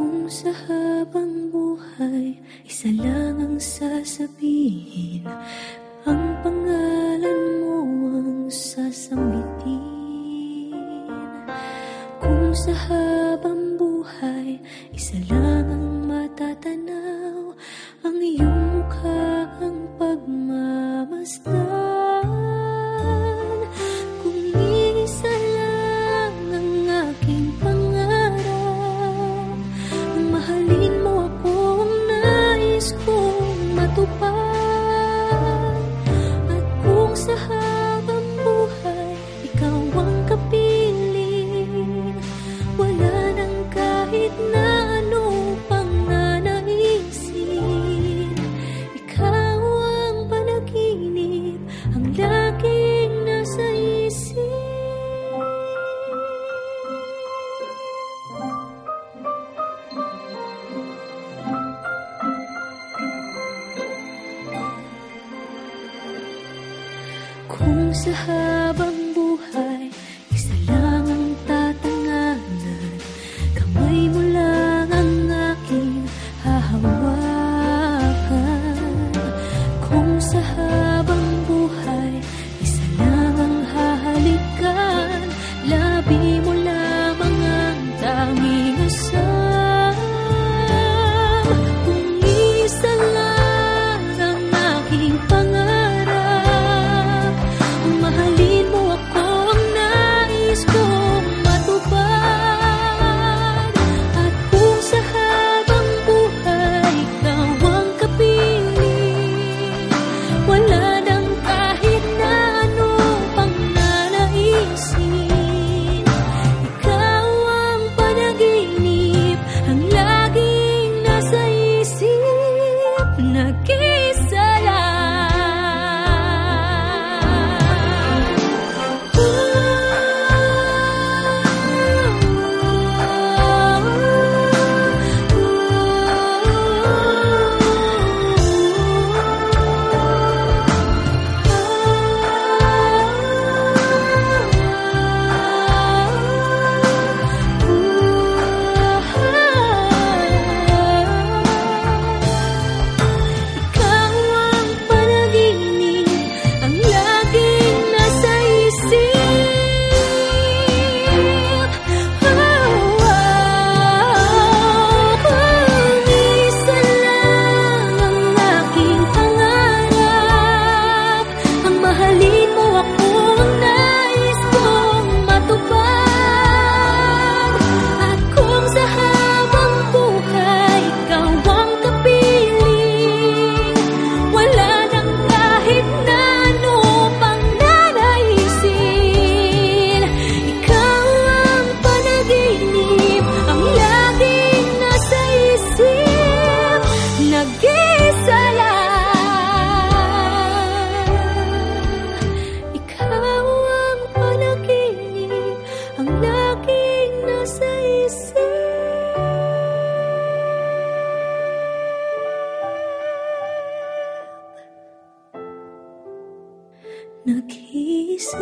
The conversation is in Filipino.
Kung sa habang buhay, isa lang ang sasabihin, ang pangalan mo ang sasambitin. Kung sa habang buhay, isa lang 흘리 Kung sa habang quên lời Nag-iisa